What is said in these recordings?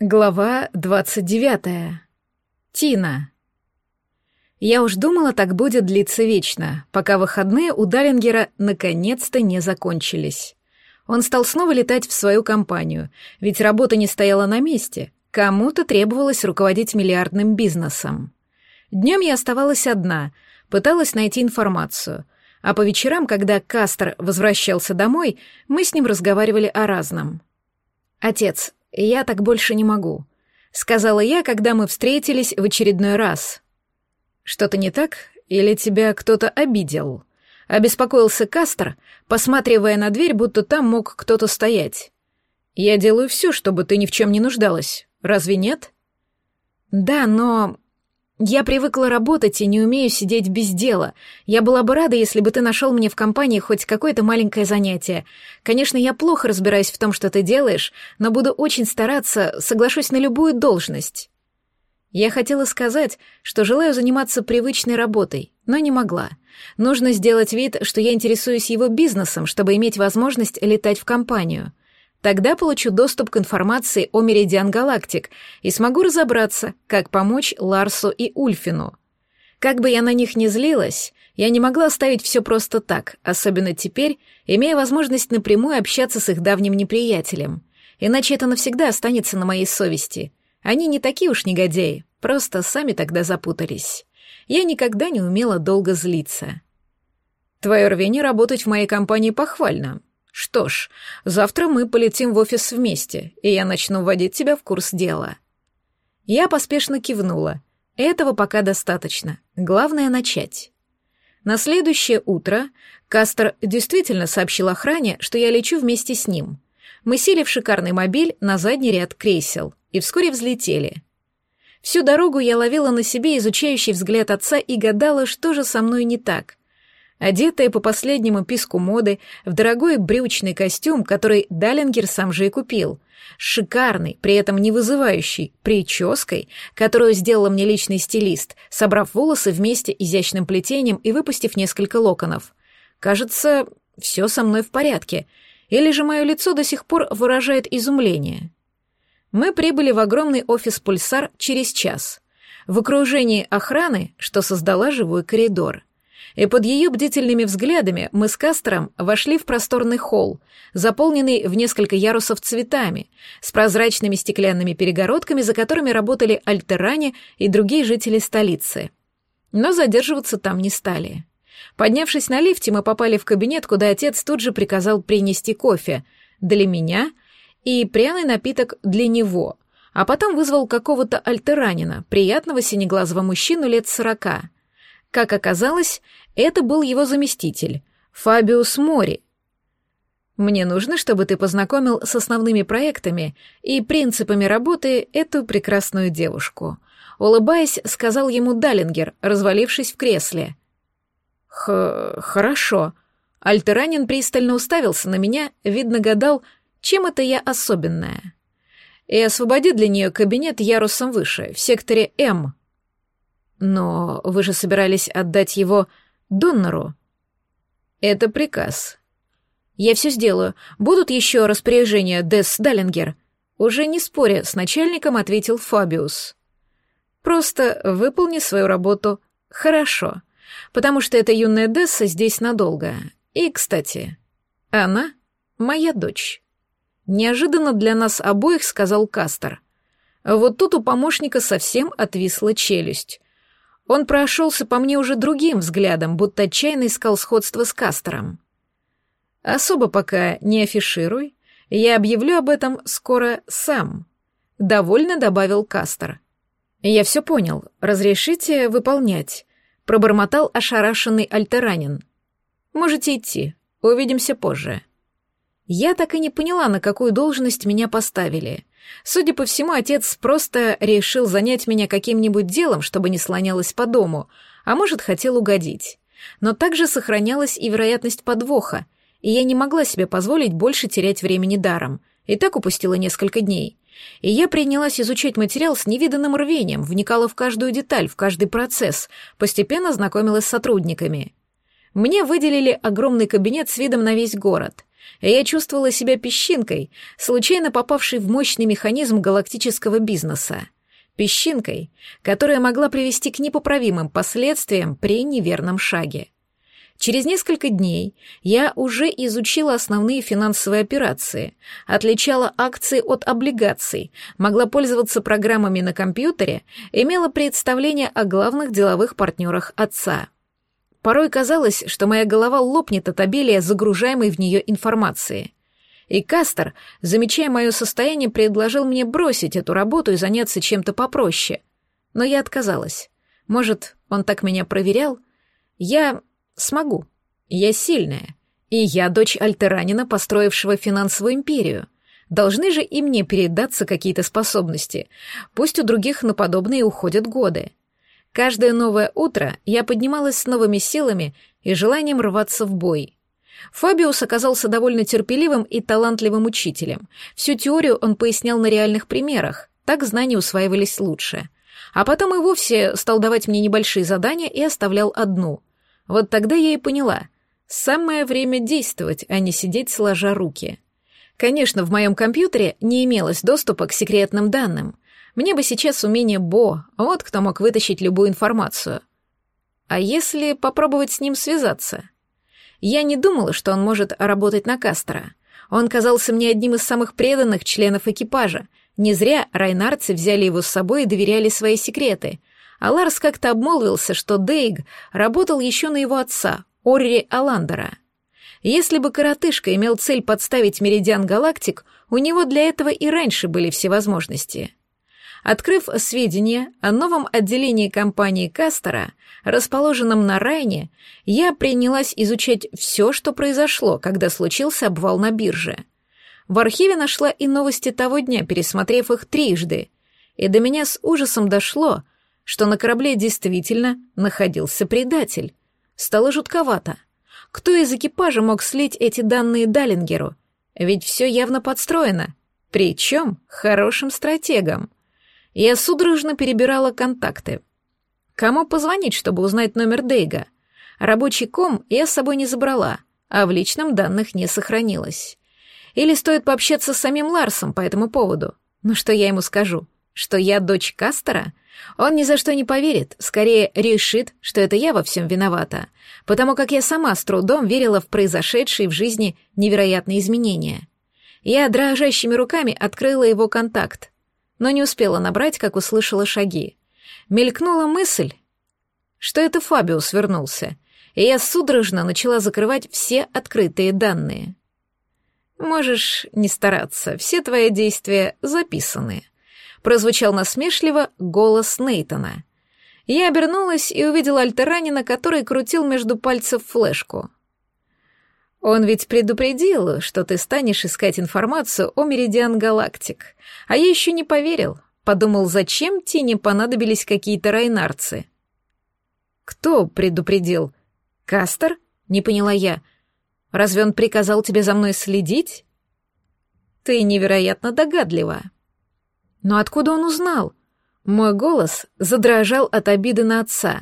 Глава двадцать девятая. Тина. Я уж думала, так будет длиться вечно, пока выходные у Даллингера наконец-то не закончились. Он стал снова летать в свою компанию, ведь работа не стояла на месте, кому-то требовалось руководить миллиардным бизнесом. Днем я оставалась одна, пыталась найти информацию, а по вечерам, когда Кастер возвращался домой, мы с ним разговаривали о разном. «Отец, «Я так больше не могу», — сказала я, когда мы встретились в очередной раз. «Что-то не так? Или тебя кто-то обидел?» — обеспокоился Кастер, посматривая на дверь, будто там мог кто-то стоять. «Я делаю все, чтобы ты ни в чем не нуждалась. Разве нет?» «Да, но я привыкла работать и не умею сидеть без дела. Я была бы рада, если бы ты нашел мне в компании хоть какое-то маленькое занятие. Конечно, я плохо разбираюсь в том, что ты делаешь, но буду очень стараться, соглашусь на любую должность. Я хотела сказать, что желаю заниматься привычной работой, но не могла. Нужно сделать вид, что я интересуюсь его бизнесом, чтобы иметь возможность летать в компанию. Тогда получу доступ к информации о Меридиан Галактик и смогу разобраться, как помочь Ларсу и Ульфину. Как бы я на них ни злилась, я не могла оставить все просто так, особенно теперь, имея возможность напрямую общаться с их давним неприятелем. Иначе это навсегда останется на моей совести. Они не такие уж негодяи, просто сами тогда запутались. Я никогда не умела долго злиться. Твое рвение работать в моей компании похвально, что ж, завтра мы полетим в офис вместе, и я начну вводить тебя в курс дела. Я поспешно кивнула. Этого пока достаточно. Главное — начать. На следующее утро Кастер действительно сообщил охране, что я лечу вместе с ним. Мы сели в шикарный мобиль на задний ряд кресел и вскоре взлетели. Всю дорогу я ловила на себе изучающий взгляд отца и гадала, что же со мной не так. Одетая по последнему писку моды, в дорогой брючный костюм, который Даллингер сам же и купил, шикарный, при этом не вызывающий, прической, которую сделала мне личный стилист, собрав волосы вместе изящным плетением и выпустив несколько локонов. Кажется, все со мной в порядке, или же мое лицо до сих пор выражает изумление. Мы прибыли в огромный офис «Пульсар» через час, в окружении охраны, что создала живой коридор — и под ее бдительными взглядами мы с Кастером вошли в просторный холл, заполненный в несколько ярусов цветами, с прозрачными стеклянными перегородками, за которыми работали альтеране и другие жители столицы. Но задерживаться там не стали. Поднявшись на лифте, мы попали в кабинет, куда отец тут же приказал принести кофе для меня и пряный напиток для него, а потом вызвал какого-то альтеранина, приятного синеглазого мужчину лет сорока — как оказалось, это был его заместитель, Фабиус Мори. Мне нужно, чтобы ты познакомил с основными проектами и принципами работы эту прекрасную девушку. Улыбаясь, сказал ему Даллингер, развалившись в кресле. Х хорошо. Альтеранин пристально уставился на меня, видно, гадал, чем это я особенная. И освободи для нее кабинет ярусом выше, в секторе М. Но вы же собирались отдать его донору. Это приказ. Я все сделаю. Будут еще распоряжения, Дес Даллингер? Уже не споря с начальником, ответил Фабиус. Просто выполни свою работу хорошо, потому что эта юная Десса здесь надолго. И, кстати, она моя дочь. Неожиданно для нас обоих сказал Кастер. Вот тут у помощника совсем отвисла челюсть. Он прошелся по мне уже другим взглядом, будто отчаянно искал сходство с Кастером. «Особо пока не афишируй, я объявлю об этом скоро сам», — довольно добавил Кастер. «Я все понял. Разрешите выполнять», — пробормотал ошарашенный альтеранин. «Можете идти. Увидимся позже». Я так и не поняла, на какую должность меня поставили. Судя по всему, отец просто решил занять меня каким-нибудь делом, чтобы не слонялась по дому, а может, хотел угодить. Но также сохранялась и вероятность подвоха, и я не могла себе позволить больше терять времени даром. И так упустила несколько дней. И я принялась изучать материал с невиданным рвением, вникала в каждую деталь, в каждый процесс, постепенно знакомилась с сотрудниками. Мне выделили огромный кабинет с видом на весь город. И я чувствовала себя песчинкой, случайно попавшей в мощный механизм галактического бизнеса. Песчинкой, которая могла привести к непоправимым последствиям при неверном шаге. Через несколько дней я уже изучила основные финансовые операции, отличала акции от облигаций, могла пользоваться программами на компьютере, имела представление о главных деловых партнерах отца. Порой казалось, что моя голова лопнет от обилия загружаемой в нее информации. И Кастер, замечая мое состояние, предложил мне бросить эту работу и заняться чем-то попроще. Но я отказалась. Может, он так меня проверял? Я Смогу. Я сильная. И я дочь альтеранина, построившего финансовую империю. Должны же и мне передаться какие-то способности. Пусть у других на подобные уходят годы. Каждое новое утро я поднималась с новыми силами и желанием рваться в бой. Фабиус оказался довольно терпеливым и талантливым учителем. Всю теорию он пояснял на реальных примерах, так знания усваивались лучше. А потом и вовсе стал давать мне небольшие задания и оставлял одну. Вот тогда я и поняла. Самое время действовать, а не сидеть сложа руки. Конечно, в моем компьютере не имелось доступа к секретным данным. Мне бы сейчас умение Бо, вот кто мог вытащить любую информацию. А если попробовать с ним связаться? Я не думала, что он может работать на Кастера. Он казался мне одним из самых преданных членов экипажа. Не зря райнарцы взяли его с собой и доверяли свои секреты. А Ларс как-то обмолвился, что Дейг работал еще на его отца, Орри Аландера. Если бы коротышка имел цель подставить Меридиан Галактик, у него для этого и раньше были все возможности. Открыв сведения о новом отделении компании Кастера, расположенном на Райне, я принялась изучать все, что произошло, когда случился обвал на бирже. В архиве нашла и новости того дня, пересмотрев их трижды, и до меня с ужасом дошло — что на корабле действительно находился предатель. Стало жутковато. Кто из экипажа мог слить эти данные Даллингеру? Ведь все явно подстроено. Причем хорошим стратегом. Я судорожно перебирала контакты. Кому позвонить, чтобы узнать номер Дейга? Рабочий ком я с собой не забрала, а в личном данных не сохранилось. Или стоит пообщаться с самим Ларсом по этому поводу? Ну что я ему скажу? Что я дочь Кастера — он ни за что не поверит, скорее решит, что это я во всем виновата, потому как я сама с трудом верила в произошедшие в жизни невероятные изменения. Я дрожащими руками открыла его контакт, но не успела набрать, как услышала шаги. Мелькнула мысль, что это Фабиус вернулся, и я судорожно начала закрывать все открытые данные. «Можешь не стараться, все твои действия записаны», прозвучал насмешливо голос Нейтона. Я обернулась и увидела альтеранина, который крутил между пальцев флешку. «Он ведь предупредил, что ты станешь искать информацию о Меридиан Галактик. А я еще не поверил. Подумал, зачем Тине понадобились какие-то райнарцы?» «Кто предупредил? Кастер?» — не поняла я. «Разве он приказал тебе за мной следить?» «Ты невероятно догадлива», но откуда он узнал? Мой голос задрожал от обиды на отца.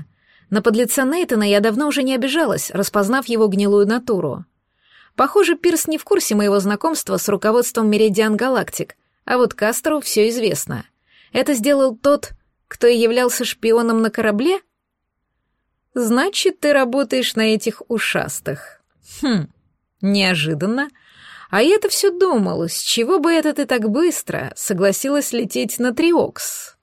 На подлеца Нейтана я давно уже не обижалась, распознав его гнилую натуру. Похоже, Пирс не в курсе моего знакомства с руководством Меридиан Галактик, а вот Кастеру все известно. Это сделал тот, кто и являлся шпионом на корабле? Значит, ты работаешь на этих ушастых. Хм, неожиданно, а я-то все думал, с чего бы это ты так быстро согласилась лететь на Триокс?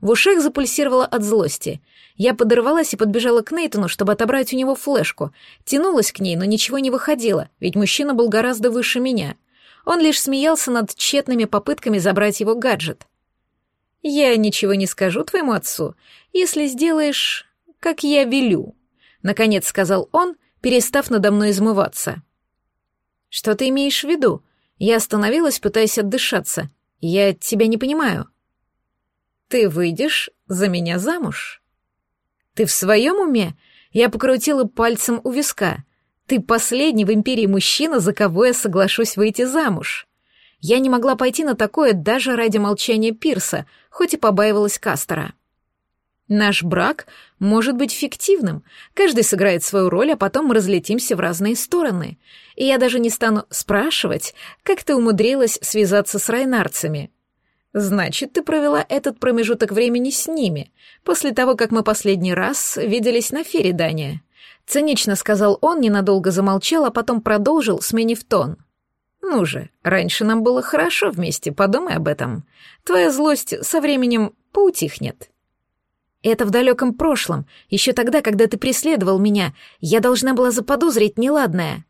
В ушах запульсировала от злости. Я подорвалась и подбежала к Нейтану, чтобы отобрать у него флешку. Тянулась к ней, но ничего не выходило, ведь мужчина был гораздо выше меня. Он лишь смеялся над тщетными попытками забрать его гаджет. «Я ничего не скажу твоему отцу, если сделаешь, как я велю», — наконец сказал он, перестав надо мной измываться. «Что ты имеешь в виду?» Я остановилась, пытаясь отдышаться. «Я тебя не понимаю». «Ты выйдешь за меня замуж?» «Ты в своем уме?» Я покрутила пальцем у виска. «Ты последний в империи мужчина, за кого я соглашусь выйти замуж». Я не могла пойти на такое даже ради молчания Пирса, хоть и побаивалась Кастера. Наш брак может быть фиктивным. Каждый сыграет свою роль, а потом мы разлетимся в разные стороны. И я даже не стану спрашивать, как ты умудрилась связаться с райнарцами. Значит, ты провела этот промежуток времени с ними, после того, как мы последний раз виделись на Феридане. Цинично сказал он, ненадолго замолчал, а потом продолжил, сменив тон. Ну же, раньше нам было хорошо вместе, подумай об этом. Твоя злость со временем поутихнет. Это в далеком прошлом, еще тогда, когда ты преследовал меня, я должна была заподозрить неладное.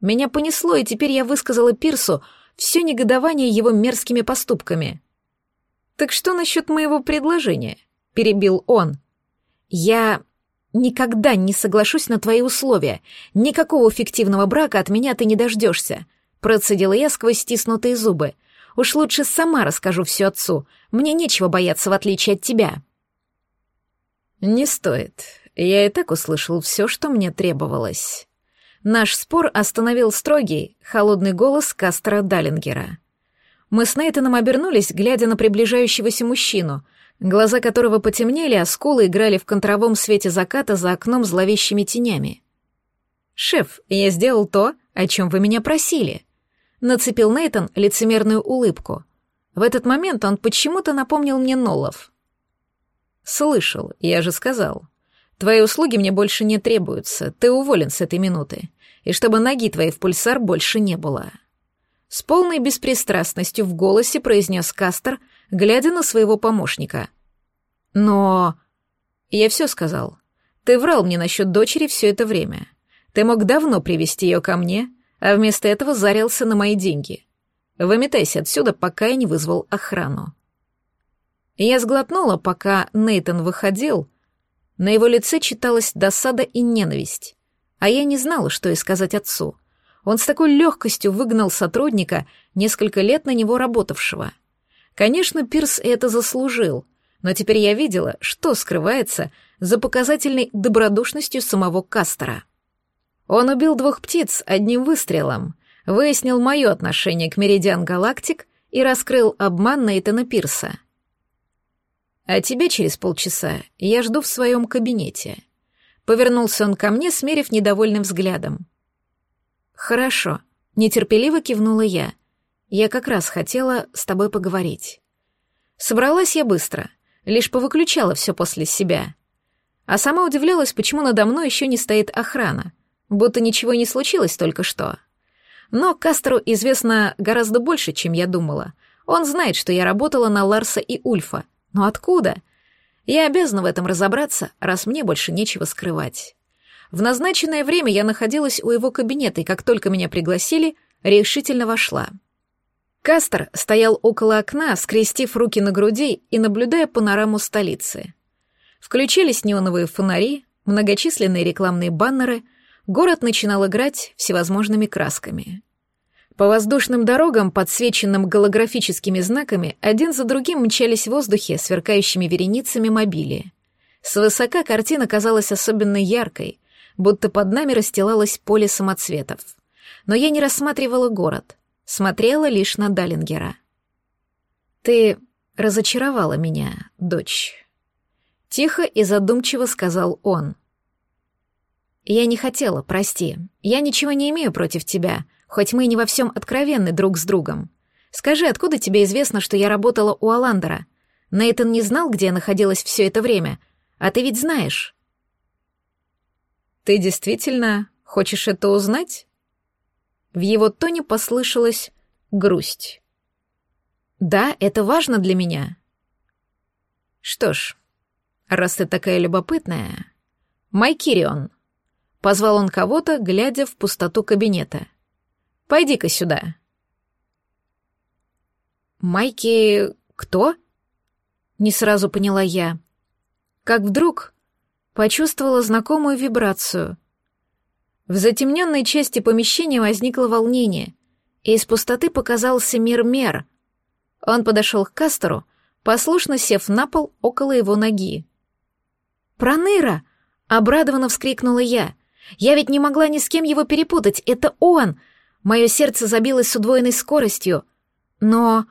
Меня понесло, и теперь я высказала Пирсу все негодование его мерзкими поступками. «Так что насчет моего предложения?» — перебил он. «Я никогда не соглашусь на твои условия. Никакого фиктивного брака от меня ты не дождешься», — процедила я сквозь стиснутые зубы. «Уж лучше сама расскажу все отцу. Мне нечего бояться, в отличие от тебя». «Не стоит. Я и так услышал все, что мне требовалось». Наш спор остановил строгий, холодный голос Кастера Даллингера. Мы с Нейтаном обернулись, глядя на приближающегося мужчину, глаза которого потемнели, а скулы играли в контровом свете заката за окном зловещими тенями. «Шеф, я сделал то, о чем вы меня просили», — нацепил Нейтан лицемерную улыбку. В этот момент он почему-то напомнил мне Нолов. «Слышал, я же сказал. Твои услуги мне больше не требуются, ты уволен с этой минуты, и чтобы ноги твоей в пульсар больше не было». С полной беспристрастностью в голосе произнес Кастер, глядя на своего помощника. «Но...» «Я все сказал. Ты врал мне насчет дочери все это время. Ты мог давно привести ее ко мне, а вместо этого зарился на мои деньги. Выметайся отсюда, пока я не вызвал охрану». Я сглотнула, пока Нейтон выходил. На его лице читалась досада и ненависть. А я не знала, что и сказать отцу. Он с такой легкостью выгнал сотрудника, несколько лет на него работавшего. Конечно, Пирс это заслужил, но теперь я видела, что скрывается за показательной добродушностью самого Кастера. Он убил двух птиц одним выстрелом, выяснил мое отношение к Меридиан Галактик и раскрыл обман Нейтана Пирса — а тебя через полчаса я жду в своем кабинете. Повернулся он ко мне, смерив недовольным взглядом. Хорошо, нетерпеливо кивнула я. Я как раз хотела с тобой поговорить. Собралась я быстро, лишь повыключала все после себя. А сама удивлялась, почему надо мной еще не стоит охрана, будто ничего не случилось только что. Но Кастеру известно гораздо больше, чем я думала. Он знает, что я работала на Ларса и Ульфа, но откуда? Я обязана в этом разобраться, раз мне больше нечего скрывать. В назначенное время я находилась у его кабинета, и как только меня пригласили, решительно вошла. Кастер стоял около окна, скрестив руки на груди и наблюдая панораму столицы. Включились неоновые фонари, многочисленные рекламные баннеры, город начинал играть всевозможными красками. По воздушным дорогам, подсвеченным голографическими знаками, один за другим мчались в воздухе сверкающими вереницами мобили. Свысока картина казалась особенно яркой, будто под нами расстилалось поле самоцветов. Но я не рассматривала город, смотрела лишь на Даллингера. «Ты разочаровала меня, дочь», — тихо и задумчиво сказал он. «Я не хотела, прости. Я ничего не имею против тебя», — хоть мы и не во всем откровенны друг с другом. Скажи, откуда тебе известно, что я работала у Аландера? Нейтан не знал, где я находилась все это время, а ты ведь знаешь. Ты действительно хочешь это узнать? В его тоне послышалась грусть. Да, это важно для меня. Что ж, раз ты такая любопытная... Майкирион. Позвал он кого-то, глядя в пустоту кабинета — Пойди-ка сюда». «Майки... кто?» Не сразу поняла я. Как вдруг почувствовала знакомую вибрацию. В затемненной части помещения возникло волнение, и из пустоты показался мир-мер. Он подошел к Кастеру, послушно сев на пол около его ноги. «Проныра!» — обрадованно вскрикнула я. «Я ведь не могла ни с кем его перепутать, это он! Мое сердце забилось с удвоенной скоростью, но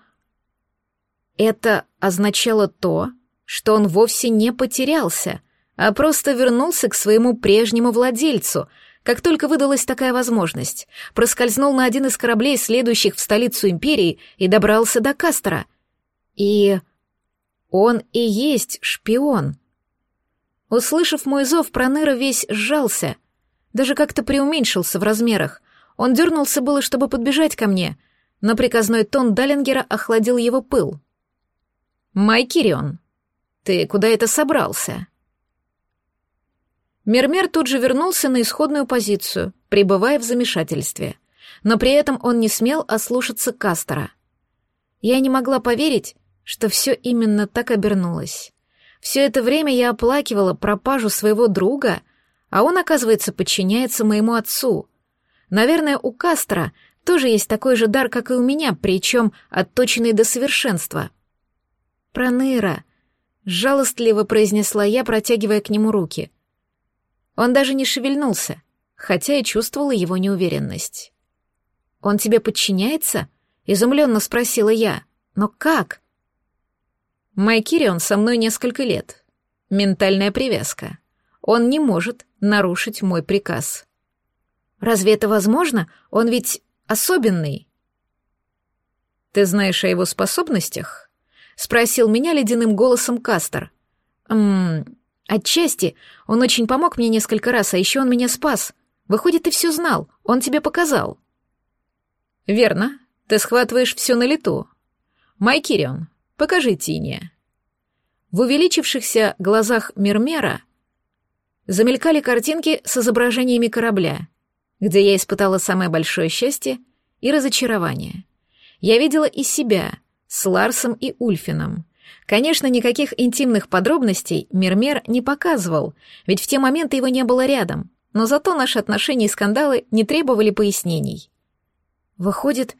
это означало то, что он вовсе не потерялся, а просто вернулся к своему прежнему владельцу, как только выдалась такая возможность, проскользнул на один из кораблей, следующих в столицу империи, и добрался до Кастера. И он и есть шпион. Услышав мой зов, Проныра весь сжался, даже как-то преуменьшился в размерах. Он дернулся было, чтобы подбежать ко мне, но приказной тон Даллингера охладил его пыл. «Майкирион, ты куда это собрался?» Мермер тут же вернулся на исходную позицию, пребывая в замешательстве. Но при этом он не смел ослушаться Кастера. Я не могла поверить, что все именно так обернулось. Все это время я оплакивала пропажу своего друга, а он, оказывается, подчиняется моему отцу. Наверное, у Кастера тоже есть такой же дар, как и у меня, причем отточенный до совершенства. «Проныра», — жалостливо произнесла я, протягивая к нему руки. Он даже не шевельнулся, хотя и чувствовала его неуверенность. «Он тебе подчиняется?» — изумленно спросила я. «Но как?» Майкирион со мной несколько лет. Ментальная привязка. Он не может нарушить мой приказ. Разве это возможно? Он ведь особенный. Ты знаешь о его способностях? Спросил меня ледяным голосом Кастер. Ммм, отчасти. Он очень помог мне несколько раз, а еще он меня спас. Выходит, ты все знал. Он тебе показал. Верно. Ты схватываешь все на лету. Майкирион, Покажи Тине». В увеличившихся глазах Мермера замелькали картинки с изображениями корабля, где я испытала самое большое счастье и разочарование. Я видела и себя с Ларсом и Ульфином. Конечно, никаких интимных подробностей Мермер не показывал, ведь в те моменты его не было рядом, но зато наши отношения и скандалы не требовали пояснений. «Выходит,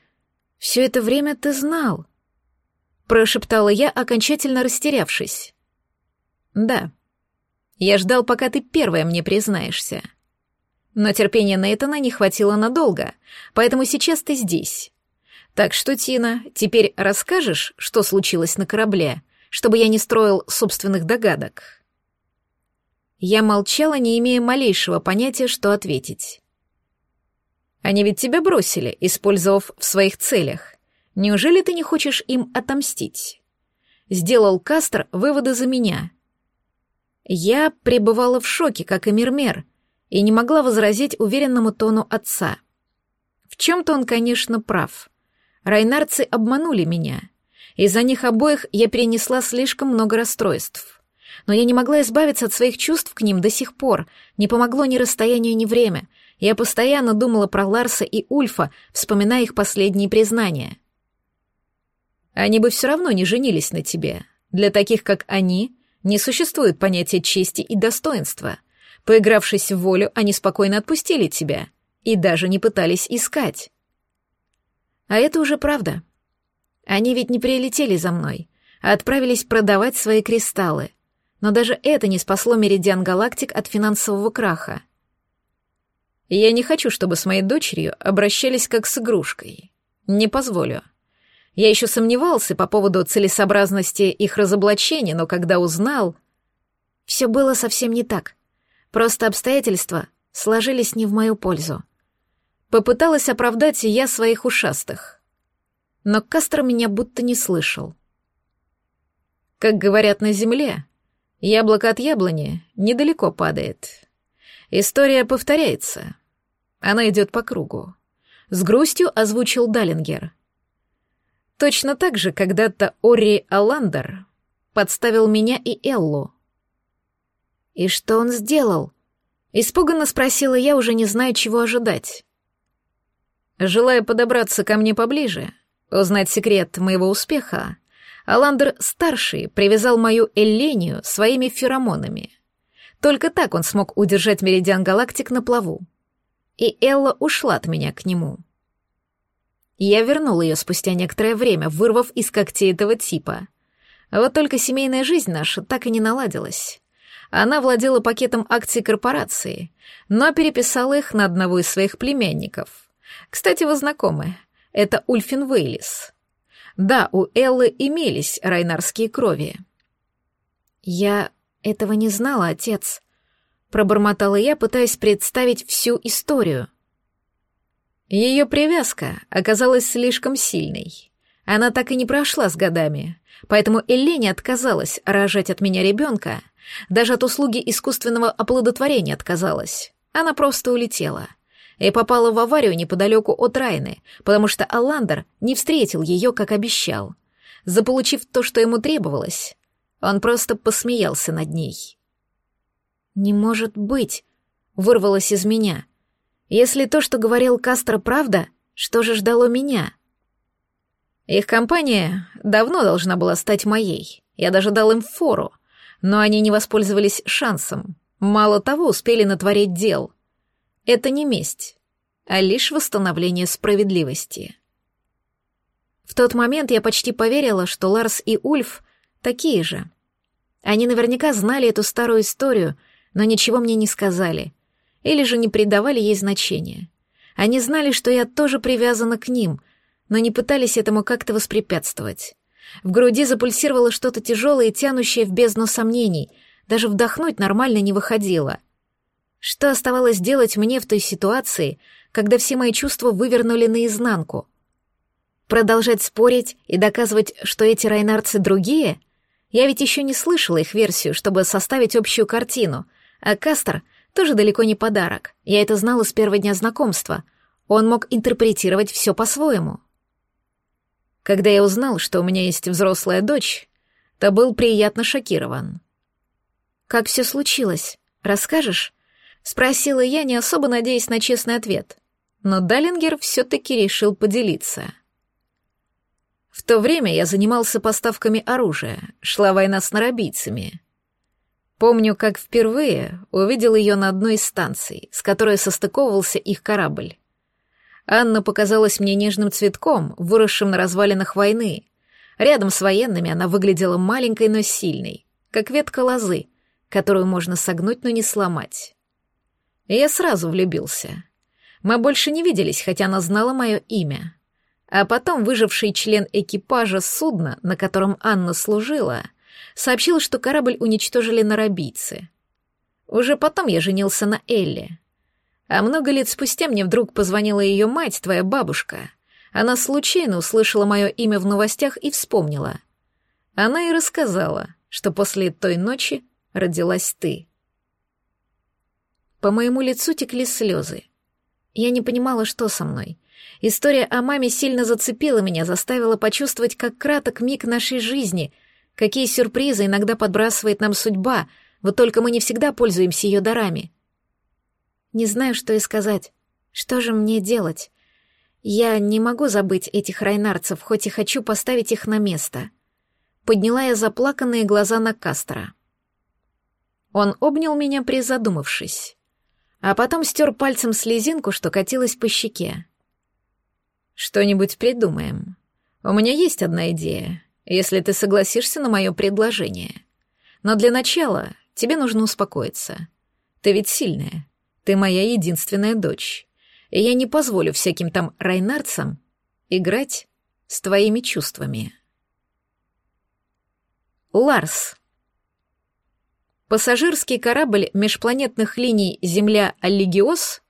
все это время ты знал», прошептала я, окончательно растерявшись. Да. Я ждал, пока ты первая мне признаешься. Но терпения Нейтана не хватило надолго, поэтому сейчас ты здесь. Так что, Тина, теперь расскажешь, что случилось на корабле, чтобы я не строил собственных догадок?» Я молчала, не имея малейшего понятия, что ответить. «Они ведь тебя бросили, использовав в своих целях. Неужели ты не хочешь им отомстить? Сделал Кастр выводы за меня. Я пребывала в шоке, как и Мирмер, и не могла возразить уверенному тону отца. В чем-то он, конечно, прав. Райнарцы обманули меня. Из-за них обоих я перенесла слишком много расстройств. Но я не могла избавиться от своих чувств к ним до сих пор. Не помогло ни расстояние, ни время. Я постоянно думала про Ларса и Ульфа, вспоминая их последние признания. Они бы все равно не женились на тебе. Для таких, как они, не существует понятия чести и достоинства. Поигравшись в волю, они спокойно отпустили тебя и даже не пытались искать. А это уже правда. Они ведь не прилетели за мной, а отправились продавать свои кристаллы. Но даже это не спасло Меридиан Галактик от финансового краха. Я не хочу, чтобы с моей дочерью обращались как с игрушкой. Не позволю. Я еще сомневался по поводу целесообразности их разоблачения, но когда узнал... Все было совсем не так. Просто обстоятельства сложились не в мою пользу. Попыталась оправдать и я своих ушастых. Но Кастро меня будто не слышал. Как говорят на земле, яблоко от яблони недалеко падает. История повторяется. Она идет по кругу. С грустью озвучил Даллингер. Точно так же когда-то Ори Аландер подставил меня и Эллу. «И что он сделал?» — испуганно спросила я, уже не зная, чего ожидать. Желая подобраться ко мне поближе, узнать секрет моего успеха, Аландер-старший привязал мою Эллению своими феромонами. Только так он смог удержать Меридиан Галактик на плаву. И Элла ушла от меня к нему. Я вернул ее спустя некоторое время, вырвав из когтей этого типа. Вот только семейная жизнь наша так и не наладилась. Она владела пакетом акций корпорации, но переписала их на одного из своих племянников. Кстати, вы знакомы. Это Ульфин Вейлис. Да, у Эллы имелись райнарские крови. Я этого не знала, отец. Пробормотала я, пытаясь представить всю историю. Ее привязка оказалась слишком сильной. Она так и не прошла с годами, поэтому Элене отказалась рожать от меня ребенка, даже от услуги искусственного оплодотворения отказалась. Она просто улетела и попала в аварию неподалеку от Райны, потому что Алландер не встретил ее, как обещал. Заполучив то, что ему требовалось, он просто посмеялся над ней. «Не может быть!» — вырвалось из меня. «Если то, что говорил Кастро, правда, что же ждало меня?» Их компания давно должна была стать моей. Я даже дал им фору, но они не воспользовались шансом. Мало того, успели натворить дел. Это не месть, а лишь восстановление справедливости. В тот момент я почти поверила, что Ларс и Ульф такие же. Они наверняка знали эту старую историю, но ничего мне не сказали. Или же не придавали ей значения. Они знали, что я тоже привязана к ним, но не пытались этому как-то воспрепятствовать. В груди запульсировало что-то тяжелое и тянущее в бездну сомнений. Даже вдохнуть нормально не выходило. Что оставалось делать мне в той ситуации, когда все мои чувства вывернули наизнанку? Продолжать спорить и доказывать, что эти райнарцы другие? Я ведь еще не слышала их версию, чтобы составить общую картину. А Кастер тоже далеко не подарок. Я это знала с первого дня знакомства. Он мог интерпретировать все по-своему. Когда я узнал, что у меня есть взрослая дочь, то был приятно шокирован. «Как все случилось? Расскажешь?» — спросила я, не особо надеясь на честный ответ. Но Даллингер все-таки решил поделиться. В то время я занимался поставками оружия, шла война с нарабийцами. Помню, как впервые увидел ее на одной из станций, с которой состыковывался их корабль. Анна показалась мне нежным цветком, выросшим на развалинах войны. Рядом с военными она выглядела маленькой, но сильной, как ветка лозы, которую можно согнуть, но не сломать. И я сразу влюбился. Мы больше не виделись, хотя она знала мое имя. А потом выживший член экипажа судна, на котором Анна служила, сообщил, что корабль уничтожили нарабийцы. Уже потом я женился на Элле. А много лет спустя мне вдруг позвонила ее мать, твоя бабушка. Она случайно услышала мое имя в новостях и вспомнила. Она и рассказала, что после той ночи родилась ты. По моему лицу текли слезы. Я не понимала, что со мной. История о маме сильно зацепила меня, заставила почувствовать, как краток миг нашей жизни, какие сюрпризы иногда подбрасывает нам судьба, вот только мы не всегда пользуемся ее дарами. Не знаю, что и сказать. Что же мне делать? Я не могу забыть этих райнарцев, хоть и хочу поставить их на место. Подняла я заплаканные глаза на Кастро. Он обнял меня, призадумавшись. А потом стер пальцем слезинку, что катилась по щеке. «Что-нибудь придумаем. У меня есть одна идея, если ты согласишься на мое предложение. Но для начала тебе нужно успокоиться. Ты ведь сильная. Ты моя единственная дочь, и я не позволю всяким там райнарцам играть с твоими чувствами. Ларс. Пассажирский корабль межпланетных линий Земля-Аллигиос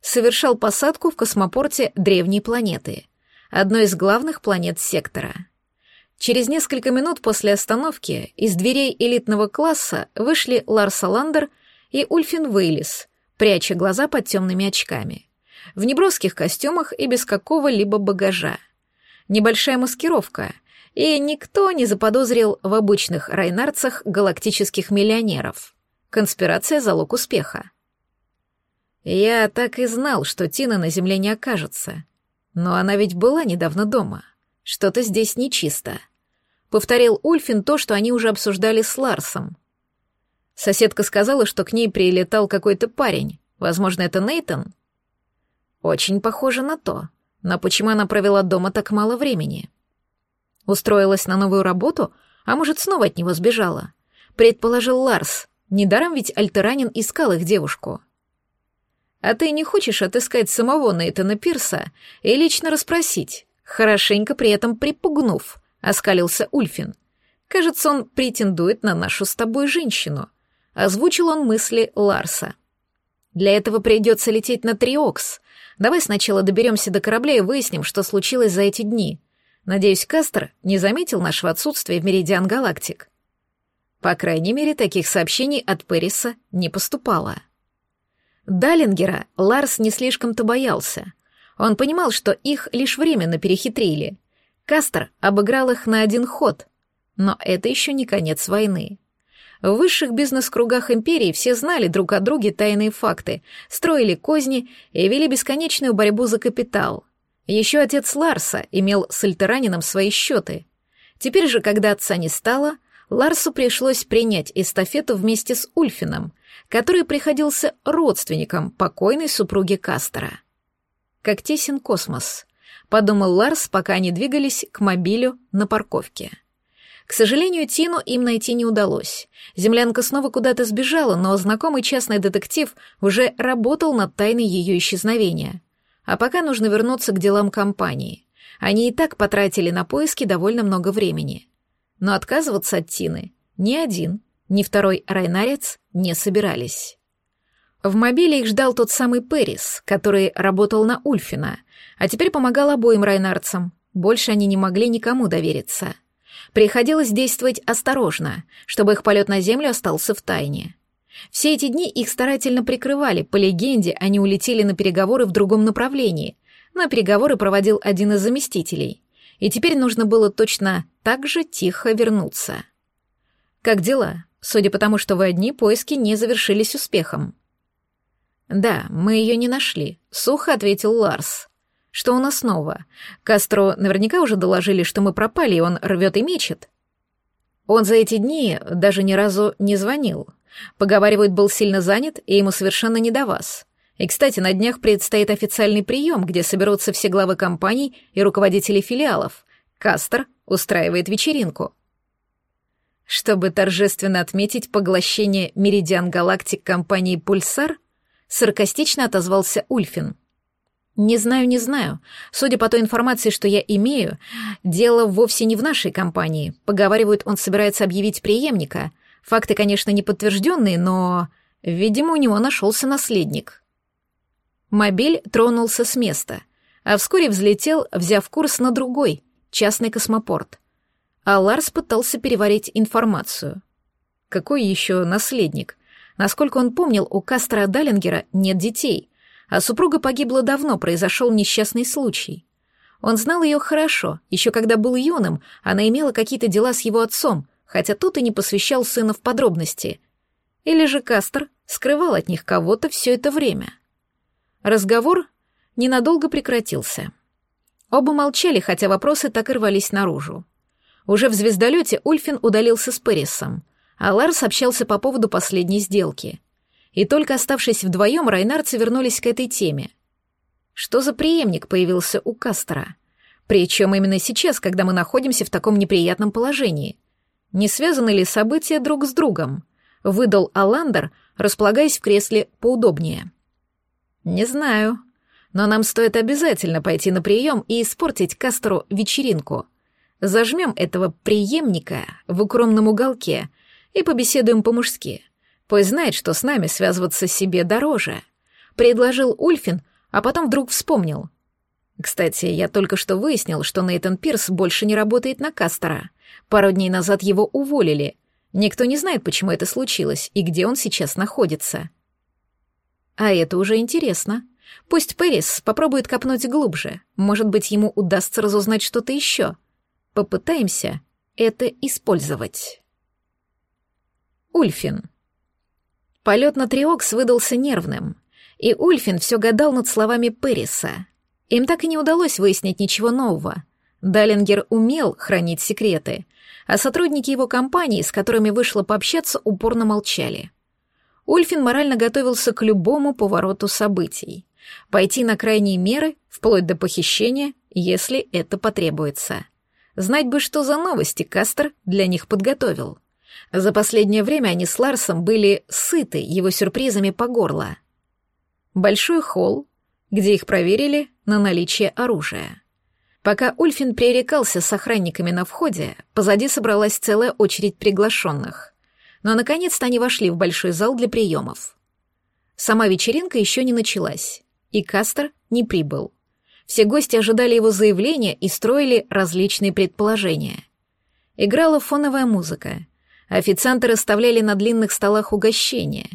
совершал посадку в космопорте древней планеты, одной из главных планет сектора. Через несколько минут после остановки из дверей элитного класса вышли Ларс Аландер и Ульфин Вейлис, пряча глаза под темными очками. В неброских костюмах и без какого-либо багажа. Небольшая маскировка, и никто не заподозрил в обычных райнарцах галактических миллионеров. Конспирация — залог успеха. Я так и знал, что Тина на Земле не окажется. Но она ведь была недавно дома. Что-то здесь нечисто. Повторил Ульфин то, что они уже обсуждали с Ларсом. Соседка сказала, что к ней прилетал какой-то парень. Возможно, это Нейтон? Очень похоже на то. Но почему она провела дома так мало времени? Устроилась на новую работу, а может, снова от него сбежала? Предположил Ларс. Недаром ведь Альтеранин искал их девушку. А ты не хочешь отыскать самого Нейтана Пирса и лично расспросить, хорошенько при этом припугнув, оскалился Ульфин. Кажется, он претендует на нашу с тобой женщину. Озвучил он мысли Ларса. Для этого придется лететь на Триокс. Давай сначала доберемся до корабля и выясним, что случилось за эти дни. Надеюсь, Кастер не заметил нашего отсутствия в Меридиан Галактик. По крайней мере, таких сообщений от Периса не поступало. Даллингера Ларс не слишком-то боялся. Он понимал, что их лишь временно перехитрили. Кастер обыграл их на один ход, но это еще не конец войны. В высших бизнес-кругах империи все знали друг о друге тайные факты, строили козни и вели бесконечную борьбу за капитал. Еще отец Ларса имел с Альтеранином свои счеты. Теперь же, когда отца не стало, Ларсу пришлось принять эстафету вместе с Ульфином, который приходился родственником покойной супруги Кастера. Как тесен космос, подумал Ларс, пока они двигались к мобилю на парковке. К сожалению, Тину им найти не удалось. Землянка снова куда-то сбежала, но знакомый частный детектив уже работал над тайной ее исчезновения. А пока нужно вернуться к делам компании. Они и так потратили на поиски довольно много времени. Но отказываться от Тины ни один, ни второй райнарец не собирались. В мобиле их ждал тот самый Перис, который работал на Ульфина, а теперь помогал обоим райнарцам. Больше они не могли никому довериться. Приходилось действовать осторожно, чтобы их полет на Землю остался в тайне. Все эти дни их старательно прикрывали, по легенде они улетели на переговоры в другом направлении, но переговоры проводил один из заместителей, и теперь нужно было точно так же тихо вернуться. «Как дела?» Судя по тому, что вы одни, поиски не завершились успехом. «Да, мы ее не нашли», — сухо ответил Ларс. Что у нас снова? Кастро наверняка уже доложили, что мы пропали, и он рвет и мечет. Он за эти дни даже ни разу не звонил. Поговаривают, был сильно занят, и ему совершенно не до вас. И, кстати, на днях предстоит официальный прием, где соберутся все главы компаний и руководители филиалов. Кастер устраивает вечеринку. Чтобы торжественно отметить поглощение Меридиан Галактик компании «Пульсар», саркастично отозвался Ульфин. Не знаю, не знаю. Судя по той информации, что я имею, дело вовсе не в нашей компании. Поговаривают, он собирается объявить преемника. Факты, конечно, не подтвержденные, но, видимо, у него нашелся наследник. Мобиль тронулся с места, а вскоре взлетел, взяв курс на другой, частный космопорт. А Ларс пытался переварить информацию. Какой еще наследник? Насколько он помнил, у Кастра Даллингера нет детей а супруга погибла давно, произошел несчастный случай. Он знал ее хорошо, еще когда был юным, она имела какие-то дела с его отцом, хотя тот и не посвящал сына в подробности. Или же Кастер скрывал от них кого-то все это время. Разговор ненадолго прекратился. Оба молчали, хотя вопросы так и рвались наружу. Уже в звездолете Ульфин удалился с Пэрисом, а Ларс общался по поводу последней сделки — и только оставшись вдвоем, райнарцы вернулись к этой теме. Что за преемник появился у Кастера? Причем именно сейчас, когда мы находимся в таком неприятном положении. Не связаны ли события друг с другом? Выдал Аландер, располагаясь в кресле поудобнее. Не знаю, но нам стоит обязательно пойти на прием и испортить Кастеру вечеринку. Зажмем этого преемника в укромном уголке и побеседуем по-мужски. Пусть знает, что с нами связываться себе дороже. Предложил Ульфин, а потом вдруг вспомнил. Кстати, я только что выяснил, что Нейтан Пирс больше не работает на Кастера. Пару дней назад его уволили. Никто не знает, почему это случилось и где он сейчас находится. А это уже интересно. Пусть Пэрис попробует копнуть глубже. Может быть, ему удастся разузнать что-то еще. Попытаемся это использовать. Ульфин. Полет на Триокс выдался нервным, и Ульфин все гадал над словами Периса. Им так и не удалось выяснить ничего нового. Даллингер умел хранить секреты, а сотрудники его компании, с которыми вышло пообщаться, упорно молчали. Ульфин морально готовился к любому повороту событий. Пойти на крайние меры, вплоть до похищения, если это потребуется. Знать бы, что за новости Кастер для них подготовил. За последнее время они с Ларсом были сыты его сюрпризами по горло. Большой холл, где их проверили на наличие оружия. Пока Ульфин пререкался с охранниками на входе, позади собралась целая очередь приглашенных. Но наконец-то они вошли в большой зал для приемов. Сама вечеринка еще не началась, и Кастер не прибыл. Все гости ожидали его заявления и строили различные предположения. Играла фоновая музыка. Официанты расставляли на длинных столах угощения.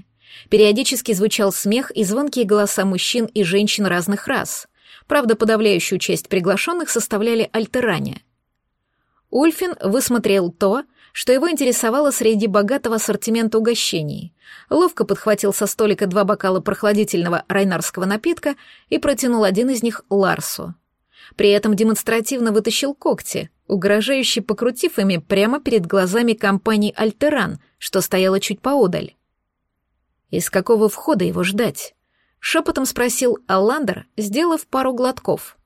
Периодически звучал смех и звонкие голоса мужчин и женщин разных рас. Правда, подавляющую часть приглашенных составляли альтеране. Ульфин высмотрел то, что его интересовало среди богатого ассортимента угощений. Ловко подхватил со столика два бокала прохладительного райнарского напитка и протянул один из них Ларсу. При этом демонстративно вытащил когти, угрожающе покрутив ими прямо перед глазами компании «Альтеран», что стояла чуть поодаль. «Из какого входа его ждать?» — шепотом спросил Алландер, сделав пару глотков.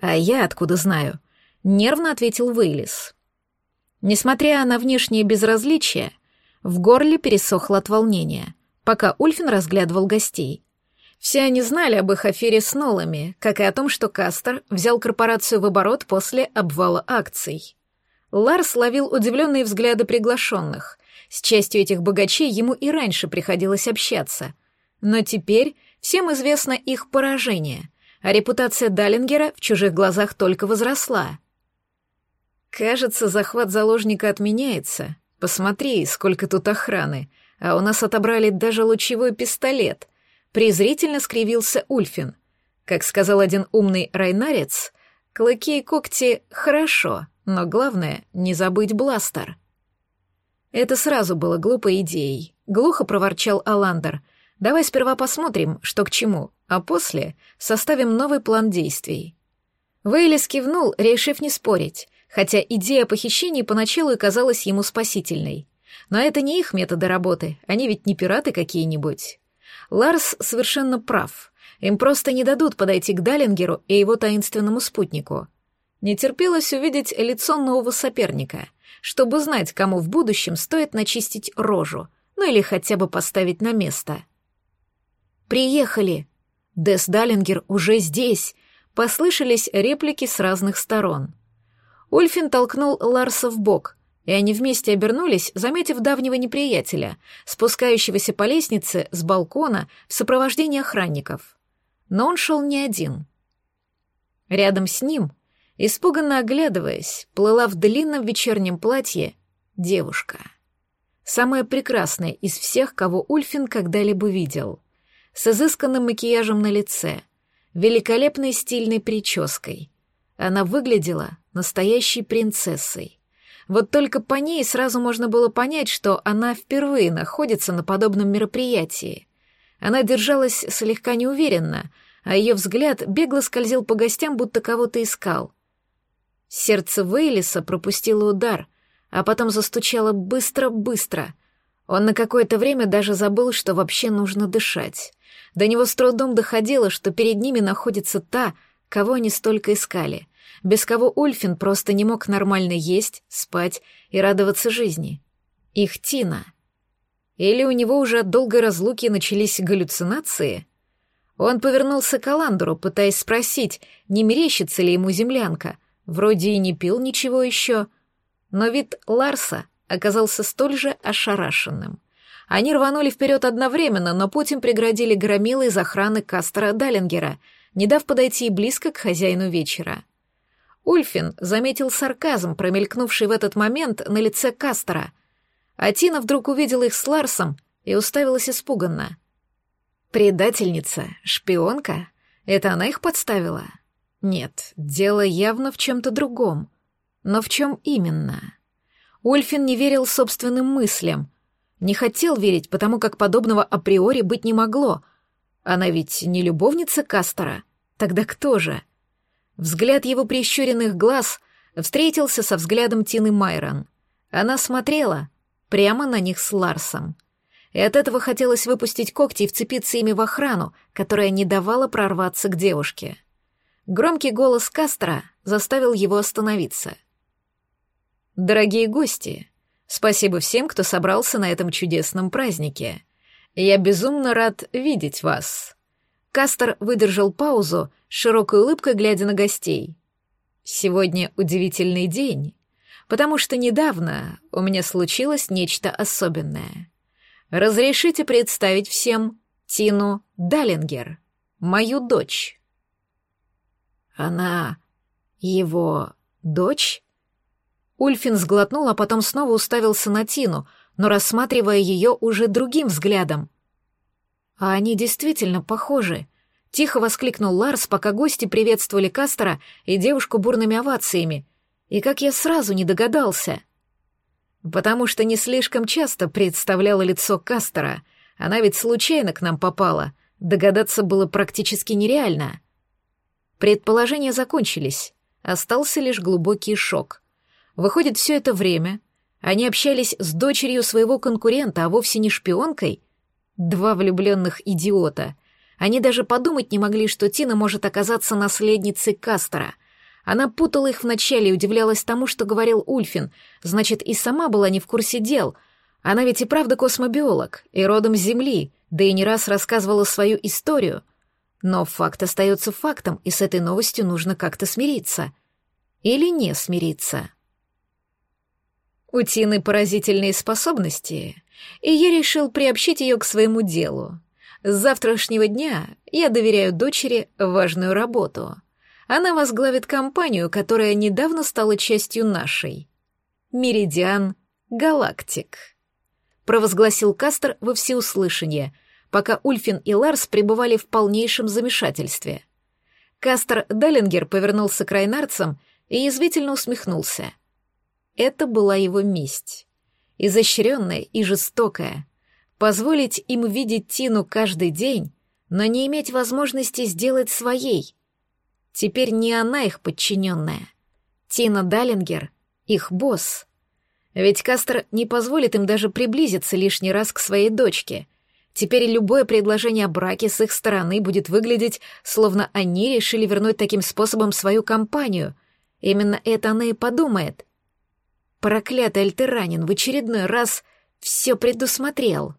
«А я откуда знаю?» — нервно ответил Вейлис. Несмотря на внешнее безразличие, в горле пересохло от волнения, пока Ульфин разглядывал гостей. Все они знали об их афере с Нолами, как и о том, что Кастер взял корпорацию в оборот после обвала акций. Ларс ловил удивленные взгляды приглашенных. С частью этих богачей ему и раньше приходилось общаться. Но теперь всем известно их поражение, а репутация Даллингера в чужих глазах только возросла — «Кажется, захват заложника отменяется. Посмотри, сколько тут охраны. А у нас отобрали даже лучевой пистолет». Презрительно скривился Ульфин. Как сказал один умный райнарец, клыки и когти — хорошо, но главное — не забыть бластер. Это сразу было глупой идеей. Глухо проворчал Аландер. «Давай сперва посмотрим, что к чему, а после составим новый план действий». Вейлис кивнул, решив не спорить хотя идея похищения поначалу и казалась ему спасительной. Но это не их методы работы, они ведь не пираты какие-нибудь. Ларс совершенно прав. Им просто не дадут подойти к Даллингеру и его таинственному спутнику. Не терпелось увидеть лицо нового соперника, чтобы знать, кому в будущем стоит начистить рожу, ну или хотя бы поставить на место. «Приехали!» Дес Даллингер уже здесь!» Послышались реплики с разных сторон. Ульфин толкнул Ларса в бок, и они вместе обернулись, заметив давнего неприятеля, спускающегося по лестнице с балкона в сопровождении охранников. Но он шел не один. Рядом с ним, испуганно оглядываясь, плыла в длинном вечернем платье девушка. Самая прекрасная из всех, кого Ульфин когда-либо видел. С изысканным макияжем на лице, великолепной стильной прической. Она выглядела настоящей принцессой. Вот только по ней сразу можно было понять, что она впервые находится на подобном мероприятии. Она держалась слегка неуверенно, а ее взгляд бегло скользил по гостям, будто кого-то искал. Сердце Вейлиса пропустило удар, а потом застучало быстро-быстро. Он на какое-то время даже забыл, что вообще нужно дышать. До него с трудом доходило, что перед ними находится та, кого они столько искали без кого Ульфин просто не мог нормально есть, спать и радоваться жизни. Их Тина. Или у него уже от долгой разлуки начались галлюцинации? Он повернулся к Аландеру, пытаясь спросить, не мерещится ли ему землянка. Вроде и не пил ничего еще. Но вид Ларса оказался столь же ошарашенным. Они рванули вперед одновременно, но путь им преградили громилы из охраны Кастера Даллингера, не дав подойти и близко к хозяину вечера. Ульфин заметил сарказм, промелькнувший в этот момент на лице Кастера. А Тина вдруг увидела их с Ларсом и уставилась испуганно. «Предательница? Шпионка? Это она их подставила?» «Нет, дело явно в чем-то другом. Но в чем именно?» Ульфин не верил собственным мыслям. Не хотел верить, потому как подобного априори быть не могло. Она ведь не любовница Кастера. Тогда кто же?» Взгляд его прищуренных глаз встретился со взглядом Тины Майрон. Она смотрела прямо на них с Ларсом. И от этого хотелось выпустить когти и вцепиться ими в охрану, которая не давала прорваться к девушке. Громкий голос Кастро заставил его остановиться. «Дорогие гости, спасибо всем, кто собрался на этом чудесном празднике. Я безумно рад видеть вас». Кастер выдержал паузу, широкой улыбкой глядя на гостей. Сегодня удивительный день, потому что недавно у меня случилось нечто особенное. Разрешите представить всем Тину Даллингер, мою дочь. Она его дочь? Ульфин сглотнул, а потом снова уставился на Тину, но рассматривая ее уже другим взглядом. А они действительно похожи. Тихо воскликнул Ларс, пока гости приветствовали Кастера и девушку бурными овациями. И как я сразу не догадался. Потому что не слишком часто представляла лицо Кастера. Она ведь случайно к нам попала. Догадаться было практически нереально. Предположения закончились. Остался лишь глубокий шок. Выходит, все это время они общались с дочерью своего конкурента, а вовсе не шпионкой? Два влюбленных идиота. Они даже подумать не могли, что Тина может оказаться наследницей Кастера. Она путала их вначале и удивлялась тому, что говорил Ульфин. Значит, и сама была не в курсе дел. Она ведь и правда космобиолог, и родом с Земли, да и не раз рассказывала свою историю. Но факт остается фактом, и с этой новостью нужно как-то смириться. Или не смириться. У Тины поразительные способности, и я решил приобщить ее к своему делу. С завтрашнего дня я доверяю дочери важную работу. Она возглавит компанию, которая недавно стала частью нашей. Меридиан Галактик. Провозгласил Кастер во всеуслышание, пока Ульфин и Ларс пребывали в полнейшем замешательстве. Кастер Даллингер повернулся к райнарцам и язвительно усмехнулся. Это была его месть. Изощренная и жестокая, Позволить им видеть Тину каждый день, но не иметь возможности сделать своей. Теперь не она их подчиненная. Тина Даллингер — их босс. Ведь Кастер не позволит им даже приблизиться лишний раз к своей дочке. Теперь любое предложение о браке с их стороны будет выглядеть, словно они решили вернуть таким способом свою компанию. Именно это она и подумает. Проклятый Альтеранин в очередной раз все предусмотрел.